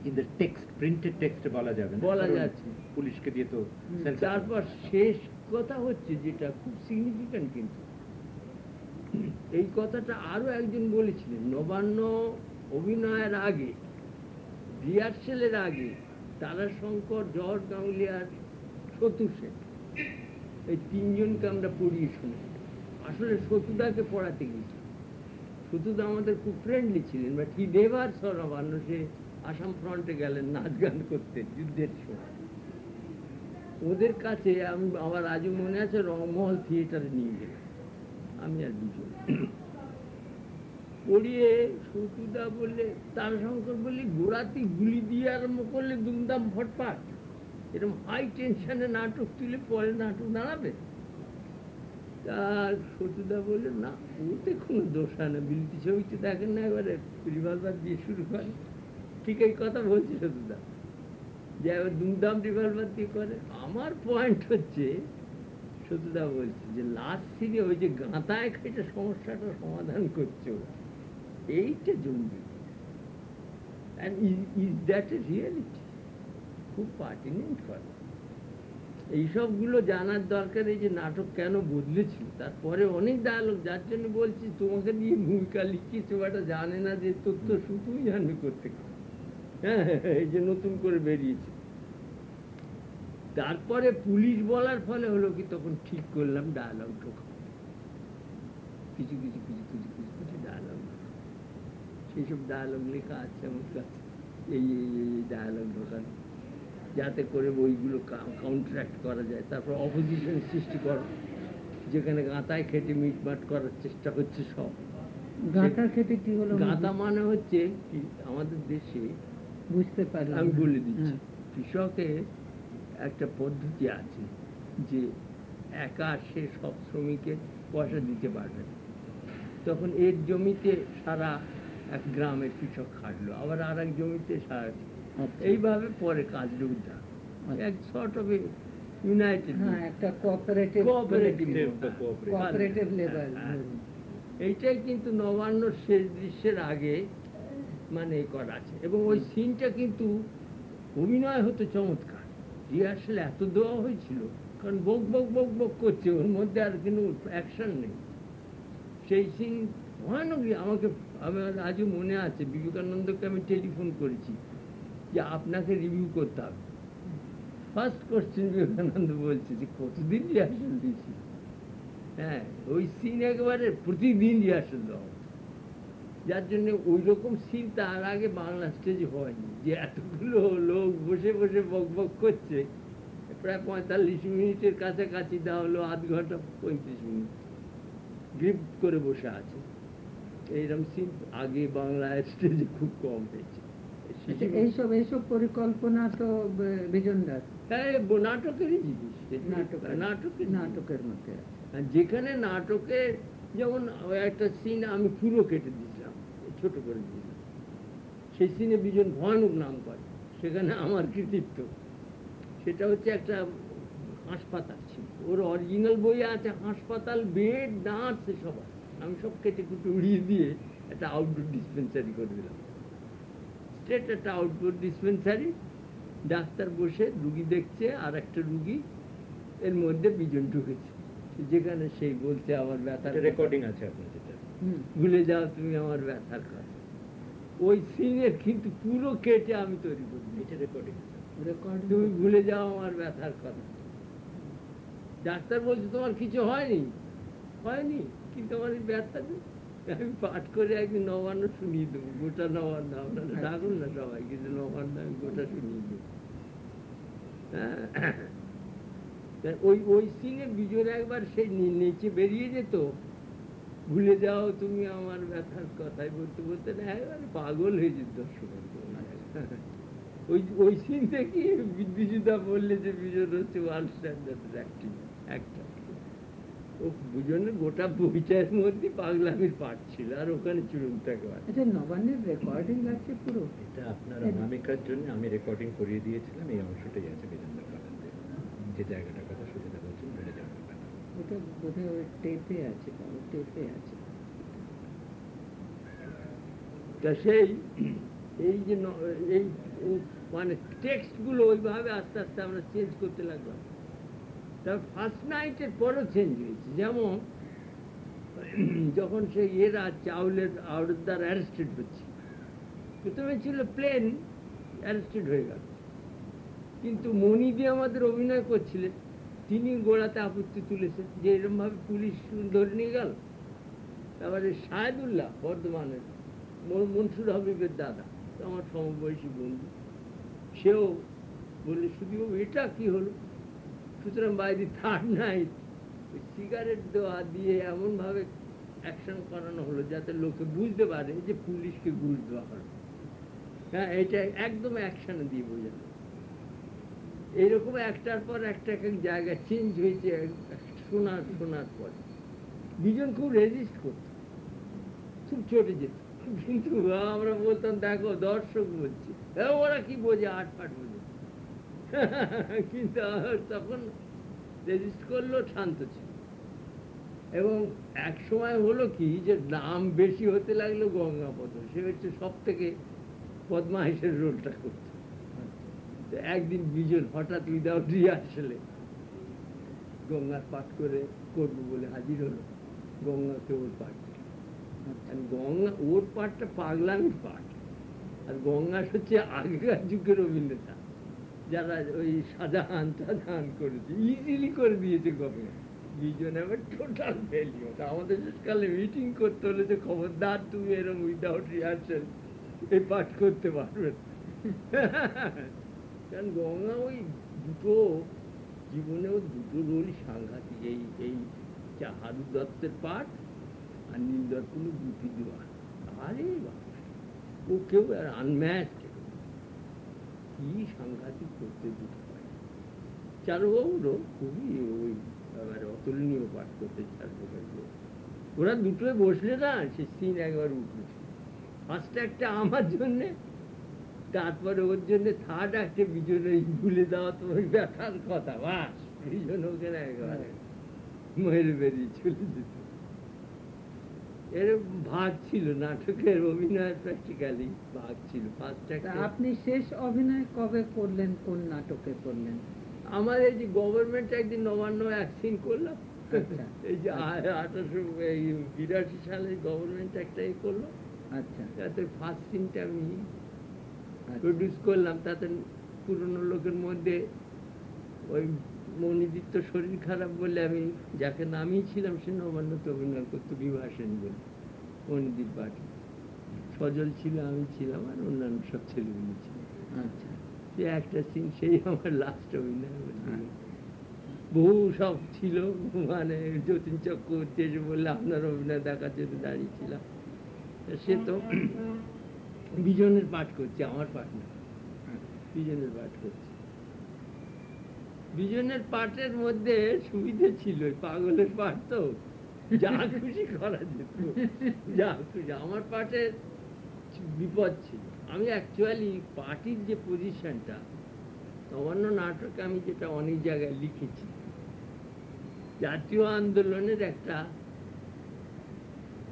C: কিন্তু টেক্সট প্রিন্টেড টেক্সটে বলা যাবে
A: বলা যাচ্ছে।
C: পুলিশকে দিয়ে তো
A: তারপর শেষ কথা হচ্ছে যেটা খুব সিগনিফিক্যান্ট কিন্তু। এই কথাটা আরও একজন বলেছিলেন নবান্ন অভিনয়ের আগে রিহার্সেলের আগে তারাশঙ্কর জহর গাঙ্গুলিয়ার সতু সেন। এই তিনজনকে আমরা পড়িয়ে শুনি আসলে সতুদাকে পড়াতে গেছি। সতুদা আমাদের খুব ফ্রেন্ডলি ছিলেন but he never saw Nabanna সে আসাম ফ্রন্টে গেলেন নাচ গান করতে যুদ্ধের সময়। ওদের কাছে আমি, আমার আজও মনে আছে রংমহল থিয়েটারে নিয়ে গেলাম আমি আর দুজন। পড়িয়ে সতুদা বললে তারশঙ্কর বললে গোড়াতে গুলি দিয়ে আরম্ভ করলে দুমদাম ফটপাট এরকম হাই টেনশনে নাটক তুলে পরে নাটক দাঁড়াবে তা সতুদা বললে না, ওতে কোনো দোষ হয় না, বিলতি ছবিতে দেখেন না এবারে রিভলভার দিয়ে শুরু করে। ঠিক এই কথা বলছে সতুদা। যে এবার দুমদাম রিভলভার দিয়ে করে। আমার পয়েন্ট হচ্ছে, সতুদা বলছে যে লাস্ট সিনে ওই যে গাঁতায় খেটে সমস্যাটা সমাধান করছে ওরা। এইটা জঙ্গি and is that a reality খুব পার্টিনেন্ট করে। এইসবগুলো জানার দরকার এই যে নাটক কেন বদলেছিল তারপরে অনেক ডায়লগ যার জন্য বলছি তোমাকে নিয়ে ভূমিকা লিখিয়েছে ওটা জানে না যে তথ্য শুধুই জানবে করতে হ্যাঁ এই যে নতুন করে বেরিয়েছে। তারপরে পুলিশ বলার ফলে হলো কি তখন ঠিক করলাম ডায়ালগ ঢোকা কিছু কিছু কিছু কিছু কিছু কিছু ডায়ালগ সেই সব ডায়লগ লেখা আছে আমার কাছে। এই এই এই ডায়লগ ঢোকানো। যাতে করে বইগুলো কাউন্টারাক্ট করা যায়। তারপর অপোজিশন সৃষ্টি করো। যেখানে গাঁতায় খেটে মিটমাট করার চেষ্টা হচ্ছে সব।
B: গাঁথা খেতে কি হলো
A: গাঁথা মানে হচ্ছে কি? আমাদের দেশে
B: বুঝতে পারলাম
A: আমি বলে দিচ্ছি।
B: হ্যাঁ।
A: কৃষকের একটা পদ্ধতি আছে যে একা সে সব শ্রমিকের পয়সা দিতে পারবে। তখন এর জমিতে সারা এক গ্রামের কৃষক খাটলো। আবার আর এক জমিতে সারা। এইভাবে পরে কাজটা উদ্ধার
B: আচ্ছা।
A: এক শর্ট অফ ইউনাইটেড
B: হ্যাঁ একটা কোঅপারেটিভ
A: cooperative.
B: Cooperative level.
A: এইটাই কিন্তু নবান্ন শেষ দৃশ্যের আগে মানে করা আছে। এবং ওই সিনটা কিন্তু অভিনয় হতো চমৎকার। রিহার্সাল এত দেওয়া হয়েছিল কারণ বক বক বক বক করছে ওর মধ্যে আর কোনো অ্যাকশন নেই। সেই সিন ভয়ানক আমাকে আমার আজও মনে আছে বিবেকানন্দকে আমি টেলিফোন করেছি। যে আপনাকে রিভিউ করতে হবে। ফার্স্ট কোশ্চেন বিবেকানন্দ বলছে যে, কতদিন রিহার্সাল দিয়েছি হ্যাঁ ওই সিন একেবারে প্রতিদিন রিহার্সাল দেওয়া যার জন্য ওই রকম সিন তার আগে বাংলা স্টেজে হয়নি। যে এতগুলো লোক বসে বসে বক বক করছে, প্রায় পঁয়তাল্লিশ মিনিটের কাছাকাছি দেওয়া হলো, আধ ঘণ্টা পঁয়ত্রিশ মিনিট। গ্রিপ করে বসে আছে। এইরকম সিন আগে বাংলা স্টেজে খুব কম হয়েছে।
B: এইসব এইসব পরিকল্পনা তো ব- বিজন দাস
A: হ্যাঁ ব- নাটকেরই জিনিস নাটকের
B: নাটকের মধ্যে।
A: যেখানে নাটকে যেমন একটা সিন আমি পুরো কেটে দিয়েছিলাম ছোট করে দিয়েছিলাম। সেই সিনে বিজন ভয়ানক নাম করে সেখানে আমার কৃতিত্ব। সেটা হচ্ছে একটা হাসপাতাল ছিল। ওর অরিজিনাল বই আছে হাসপাতাল বেড সব আছে। আমি সব কেটে কুটে উড়িয়ে দিয়ে একটা আউটডোর ডিসপেন্সারি করে দিলাম। স্ট্রেট একটা আউটডোর ডিসপেন্সারি ডাক্তার বসে রুগী দেখছে আর একটা রুগী এর মধ্যে বিজন ঢুকেছে। যেখানে সেই বলছে আমার ব্যথার
C: রেকর্ডিং আছে আপনার যেটা।
A: ভুলে যাও তুমি আমার ব্যথার কথা। ওই সিনের কিন্তু পুরো কেটে আমি তৈরি করি
C: এটা রেকর্ডিং
A: তুমি ভুলে যাও আমার ব্যথার কথা। ডাক্তার বলছে তোমার কিছু হয়নি? হয়নি কিন্তু আমার এই ব্যথা নেই। আমি পাঠ করে একদিন নবান্ন শুনিয়ে দেবো গোটা নবান্ন আপনারা ডাকুন না সবাই কিন্তু নবান্ন আমি গোটা শুনিয়ে দেবো হ্যাঁ। ওই ওই বিজয় একবার নি- নিচে বেরিয়ে যেত ভুলে যাও তুমি আমার ব্যথার কথাই বলতে বলতে না একেবারে পাগল হয়ে যেত দর্শকের ওই ওই সিন থেকে বিদ্যুৎদা বললে যে বিজন হচ্ছে ওয়ার্ল্ড স্ট্যান্ডার্ড অ্যাক্টিং অ্যাক্টর ও গোটা বইটার মধ্যে পাগলামির পাঠ ছিল আর ওখানে চুরুন্ত
B: আচ্ছা নবান্নের রেকর্ডিং আছে পুরো?
C: এটা আপনার অনামিকার জন্য আমি রেকর্ডিং করিয়ে দিয়েছিলাম এই অংশটাই আছে যে জায়গাটার কথা সুচিতা বলছেন ভুলে যাওয়ার
B: ওটা বোধহয় ওই টেপে আছে টেপে আছে।
A: তা সেই এই যে এই এই মানে টেক্সটগুলো ওইভাবে আস্তে আস্তে আমরা চেঞ্জ করতে লাগলাম। তার ফার্স্ট নাইটের পরও চেঞ্জ হয়েছে। যেমন, <clears throat> যখন সেই এরা চাউলের আউরদার অ্যারেস্টেড হচ্ছে, প্রথমে ছিল প্লেন অ্যারেস্টেড হয়ে গেল। কিন্তু মণি দিয়ে আমাদের অভিনয় করছিলেন, তিনি গোড়াতে আপত্তি তুলেছেন যে এরমভাবে পুলিশ ধরে নিয়ে গেল। তারপরে শাহেদুল্লাহ বর্ধমানের মনসুর হাবিবের দাদা, আমার সমবয়সী বন্ধু, সেও বললে শুধু এটা কি হলো? সুতরাং বাইরে থার্ড নাইট সিগারেট দেওয়া দিয়ে এমনভাবে অ্যাকশন করানো হলো যাতে লোকে বুঝতে পারে যে পুলিশকে ঘুষ দেওয়া হলো। হ্যাঁ এটা একদম অ্যাকশনে দিয়ে বোঝানো এইরকম একটার পর একটা এক জায়গায় চেঞ্জ হয়েছে শোনার শোনার পর। দুজন খুব রেজিস্ট করত। খুব চটে যেত। কিন্তু আমরা বলতাম দেখো দর্শক বলছে। "এ, ওরা কি বোঝে? আট ফাট বোঝে। <laughs> কিন্তু তখন রেজিস্ট করলেও শান্ত ছিল। এবং এক সময় হলো কি যে দাম বেশি হতে লাগল গঙ্গাপদ সে হচ্ছে সব থেকে পদ্মাহিসের রোলটা করছে তো একদিন বিজন হঠাৎ উইদাউট রিহার্সেলে গঙ্গার পাঠ করে করব বলে হাজির হলো। গঙ্গাকে ওর পাঠ আর গঙ্গা, ওর পাঠটা পাগলামির পাঠ। আর গঙ্গা হচ্ছে আগেকার যুগের অভিনেতা যারা ওই শাহজাহান শাহজাহান করেছে ইজিলি করে দিয়েছে ফেলিওর আমাদের পাঠ কারণ গঙ্গা ওই দুটো জীবনেও দুটো সাংঘাতিক। এই এই হারু দত্তের পাঠ আর নীল দত্ত গুপি দেওয়া আরে ও কেউ আর আনম্যাচ কি সাংঘাতিক করতে দুটো চারুবাবুরও খুবই ওই এবারে অতুলনীয় পাঠ করতে চারুবাবু ওরা দুটোয় বসলে না সে সিন একবার উঠবে ফার্স্ট একটা আমার জন্যে তারপরে ওর জন্য থার্ড একটা বিজয় ভুলে দেওয়া তো ওই ব্যথার কথা। বাস দুজন ওখানে একেবারে মেরে বেরিয়ে চলে যেত। এর ভাগ ছিল নাটকের অভিনয় প্র্যাকটিক্যালি ভাগ ছিল
B: আপনি শেষ অভিনয় কবে করলেন কোন নাটকে করলেন?
A: আমার এই যে গভর্নমেন্ট একদিন নবান্ন এক সিন করলাম
B: আচ্ছা,
A: এই যে
B: আচ্ছা।
A: আঠারোশো বিরাশি সালে গভর্নমেন্ট একটা এ করল।
B: আচ্ছা।
A: তাতে ফার্স্ট সিনটা আমি
B: আচ্ছা।
A: প্রডিউস করলাম তাতে পুরনো লোকের মধ্যে ওই মনিদিত্য শরীর খারাপ বলে আমি যাকে নামিয়েছিলাম সে নবান্নতে অভিনয় করতো বিভাসেন বলে মনিদীপ পাঠি সজল ছিল আমি ছিলাম আর অন্যান্য সব ছেলেগুলো ছিল।
B: আচ্ছা।
A: সে একটা সিন সেই আমার লাস্ট অভিনয়।
B: আচ্ছা।
A: বহু সব ছিল মানে যতীন চক্রবর্তী এসে বললে আপনার অভিনয় দেখার জন্য দাঁড়িয়েছিলাম সে তো বিজনের পাঠ করছে আমার পাঠ না। বিজনের পাঠ করছে। বিজনের পাঠের মধ্যে সুবিধে ছিল পাগলের পাঠ তো। যা খুশি করা যেত, যা খুশি। আমার পাঠের বিপদ ছিল। আমি অ্যাকচুয়ালি পার্টির যে পজিশনটা নবান্ন নাটকে আমি যেটা অনেক জায়গায় লিখেছি, জাতীয় আন্দোলনের একটা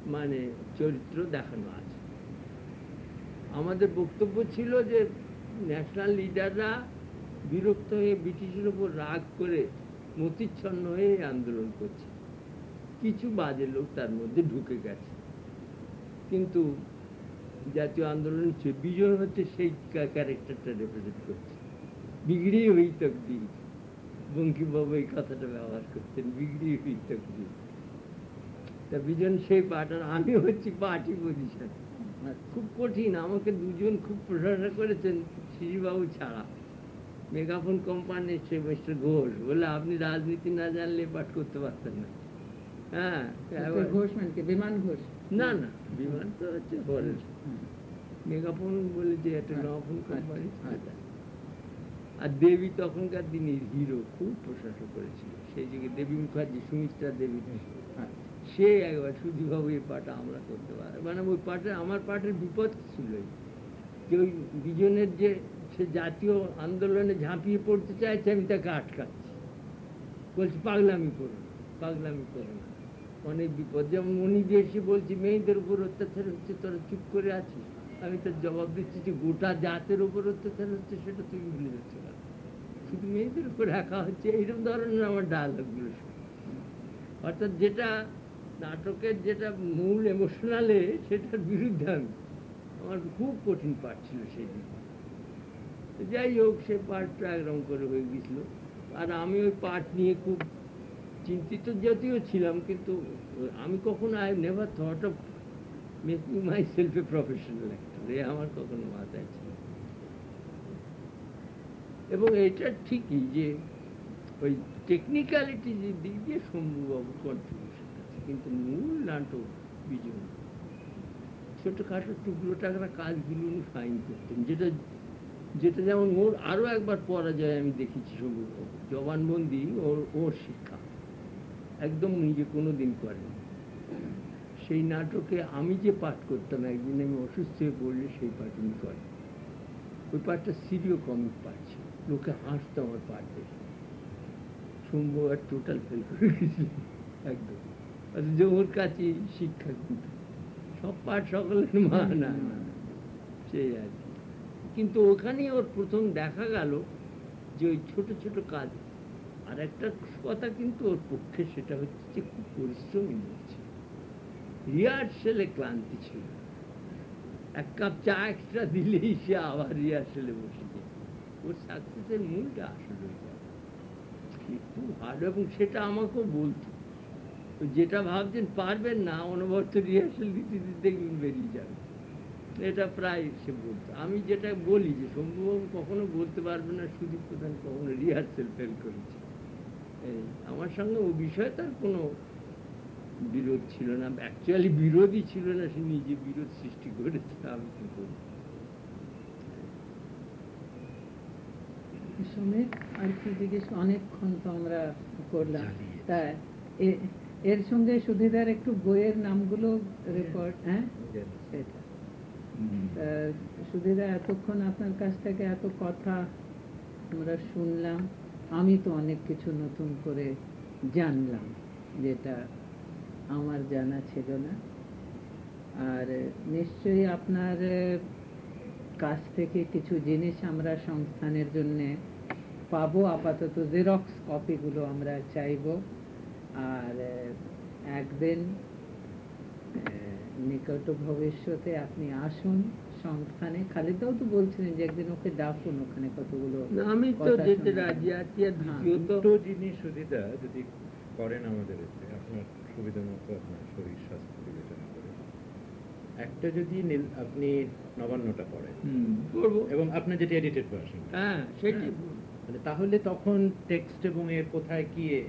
A: মানে চরিত্র দেখানো আছে। আমাদের বক্তব্য ছিল যে ন্যাশনাল লিডাররা বিরক্ত হয়ে ব্রিটিশের উপর রাগ করে মতিচ্ছন্ন হয়ে আন্দোলন করছে। কিছু বাজে লোক তার মধ্যে ঢুকে গেছে। কিন্তু জাতীয় আন্দোলন হচ্ছে বিজয় হচ্ছে, সেই ক্যারেক্টারটা রিপ্রেজেন্ট করছে। বিগড়ি হই তকদির। বঙ্কিমবাবু এই কথাটা ব্যবহার করতেন বিগড়ি হই তকদির। তা বিজন সেই পার্ট আর আমি হচ্ছি পার্টি পজিশন খুব কঠিন, আমাকে দুজন খুব প্রশংসা করেছেন, শ্রীবাবু ছাড়া। মেগাফোন কোম্পানির সে মিস্টার ঘোষ। বলে আপনি রাজনীতি না জানলে পাঠ করতে পারতেন না। হ্যাঁ
B: ঘোষ মানে বিমান ঘোষ?
A: না না বিমান তো হচ্ছে হরের মেগাফোন বলে যে একটা
B: আচ্ছা,
A: নফোন কোম্পানি
B: আচ্ছা।
A: আর দেবী তখনকার দিনের হিরো খুব প্রশংসা করেছিল। সেই যুগে দেবী মুখার্জি সুমিত্রা দেবী
B: আচ্ছা।
A: সে একবার সুধীবাবু এই পাটা আমরা করতে পারে মানে ওই পাটে আমার পাটের বিপদ ছিল। যে ওই বিজনের যে সে জাতীয় আন্দোলনে ঝাঁপিয়ে পড়তে চাইছে, আমি তাকে আটকাচ্ছি। বলছি, পাগলামি করো পাগলামি করো না। অনেক বিপদ, যেমন যে এসে বলছি, মেয়েদের উপর অত্যাচার হচ্ছে, তোরা চুপ করে আছিস? আমি তার জবাব দিচ্ছি যে, গোটা জাতের উপর অত্যাচার হচ্ছে, সেটা তুমি ভুলে যাচ্ছ না শুধু মেয়েদের উপর একা হচ্ছে, এইরকম ধরনের আমার ডায়লগগুলো অর্থাৎ যেটা নাটকের যেটা মূল এমোশনালে সেটার বিরুদ্ধে আমি আমার খুব কঠিন পাঠ ছিল সেই দিন। যাই হোক, সে পাঠটা একরকম করে হয়ে গেছিল। আর আমি ওই পাঠ নিয়ে খুব চিন্তিত জাতীয় ছিলাম, কিন্তু আমি কখনো I never thought of making myself a professional actor এ আমার কখনো মাথায় ছিল এবং এটা ঠিকই যে ওই টেকনিক্যালিটি যে দিক দিয়ে শম্ভুবাবু কন্ট্রিবিউশন আছে, কিন্তু মূল নাটক বিজয়। ছোটোখাটো টুকরো টাকরা কাজগুলো উনি ফাইন করতেন, যেটা যেটা যেমন ওর আরও একবার পড়া যায় আমি দেখেছি শম্ভুবাবু জবানবন্দি ওর ওর শিক্ষা। একদম নিজে কোনো দিন করেন। সেই নাটকে আমি যে পাঠ করতাম একদিন আমি অসুস্থ হয়ে পড়লে সেই পাঠ উনি করেন ওই পাঠটা সিরিয় কমিক পাঠ ছিল। লোকে হাসতো আমার পাঠ দেখে। শম্ভু আর টোটাল ফেল করে গেছিল একদম। অথচ ওর কাছে শিক্ষা কিন্তু। সব পাঠ সকলের মা না। না সেই আর কি। কিন্তু ওখানেই ওর প্রথম দেখা গেল যে ওই ছোট ছোট কাজ। আর একটা কথা কিন্তু ওর পক্ষে সেটা হচ্ছে যে খুব পরিশ্রমী ছিল। রিহার্সেলে ক্লান্তি ছিল। এক কাপ চা এক্সট্রা দিলেই সে আবার রিহার্সেলে বসে যেত ওর সাকসেসের মূলটা আসলে। খুব ভালো এবং সেটা আমাকেও বলতো। যেটা ভাবছেন, পারবেন না, অনবরত রিহার্সেল দিতে দিতে দেখবেন বেরিয়ে যাবে এটা প্রায় সে বলতো আমি যেটা বলি যে শম্ভুবাবু কখনো বলতে পারবে না সুদীপ প্রধান কখনো রিহার্সেল ফেল করেছে। আমার সঙ্গে ও বিষয়ে তার কোনো বিরোধ ছিল না। অ্যাকচুয়ালি বিরোধই ছিল না সে নিজে বিরোধ সৃষ্টি করেছে আমি কি করি
B: সুমিত আর কি জিজ্ঞেস অনেকক্ষণ তো আমরা করলাম। তা এর সঙ্গে সুধীদার একটু বইয়ের নামগুলো রেকর্ড হ্যাঁ? সেটা। তা সুধীদা এতক্ষণ আপনার কাছ থেকে এত কথা আমরা শুনলাম। আমি তো অনেক কিছু নতুন করে জানলাম, যেটা আমার জানা ছিল না। আর নিশ্চয়ই আপনার কাছ থেকে কিছু জিনিস আমরা সংস্থানের জন্য পাবো। আপাতত জেরক্স কপিগুলো আমরা চাইব। আর একদিন নিকট ভবিষ্যতে আপনি আসুন সংস্থানে। খালিদাও তো বলছিলেন যে একদিন ওকে ডাকুন ওখানে কতগুলো
A: আমি তো যেতে রাজি আছি আর
B: হ্যাঁ।
A: দ্বিতীয়ত
C: জিনিস সুবিধা যদি করেন আমাদের এতে আপনার সুবিধা মতো আপনার শরীর স্বাস্থ্য বিবেচনা করে। একটা যদি আপনি নবান্নটা পড়েন।
A: করব
C: এবং আপনার যেটা এডিটেড ভার্সন
A: হ্যাঁ সেটি
C: মানে তাহলে তখন টেক্সট এবং এর কোথায় কি এ,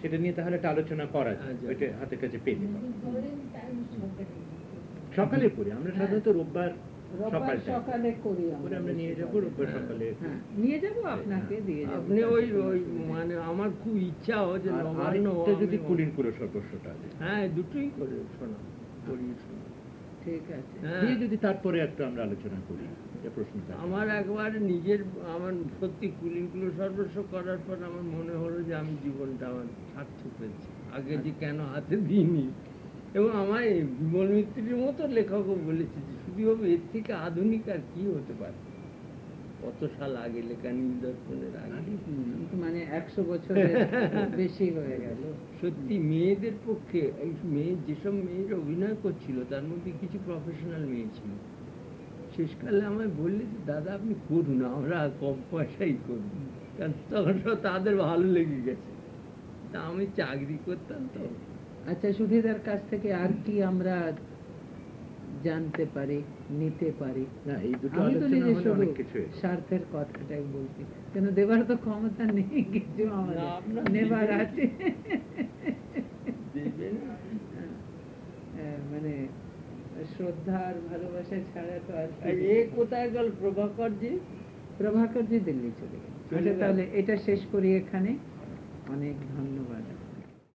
C: সেটা নিয়ে তাহলে একটা আলোচনা করা যায়
A: আচ্ছা।
C: ওইটা হাতের কাছে পেলে সকালে করি আমরা সাধারণত রোববার
B: রোববার সকালে করি
C: আমরা। নিয়ে যাব রোববার
A: হ্যাঁ।
C: সকালে
B: হ্যাঁ নিয়ে যাব আপনাকে দিয়ে
A: আপনি ওই ওই মানে আমার খুব ইচ্ছাও যে নবান্ন
C: যদি কুলিন পুরো সর্বস্বটা
A: হ্যাঁ দুটোই করে শোনা করি
B: ঠিক আছে।
A: হ্যাঁ।
C: যদি তারপরে একটু আমরা আলোচনা করি।
A: আমার একবার নিজের আমার সত্যি কুলিগুলো সর্বস্ব করার পর আমার মনে হলো যে আমি জীবনটা আমার সার্থক হয়েছে। আগে যে কেন হাতে দিইনি। এবং আমার বিমল মিত্রের মতো লেখকও বলেছে যে শুধুভাবে এর থেকে আধুনিক আর কি হতে পারে? কত সাল আগে লেখা নিদর্শনের আগে।
B: মানে একশো বছরের বেশি হয়ে গেল।
A: সত্যি মেয়েদের পক্ষে এই মেয়ে যেসব মেয়ের অভিনয় করছিল তার মধ্যে কিছু প্রফেশনাল মেয়ে ছিল। শেষকালে আমায় বললে যে দাদা আপনি করুন আমরা কম পয়সাই করুন কারণ তখন তাদের ভালো লেগে গেছে। তা আমি চাকরি করতাম তো।
B: আচ্ছা সুধীদার কাছ থেকে আর কি আমরা জানতে পারি নিতে পারি? আমি তো নিজে শুধু। স্বার্থের কথাটাই বলছি। কেন দেবার তো ক্ষমতা নেই কিছু নেবার আছে।
A: দেবেন।
B: মানে শ্রদ্ধা আর ভালোবাসা ছাড়া তো আর
A: এ কোথায় গেল? প্রভাকর জি
B: প্রভাকর জি দিল্লি চলে
A: গেল।
B: তাহলে এটা শেষ করি এখানে। অনেক ধন্যবাদ।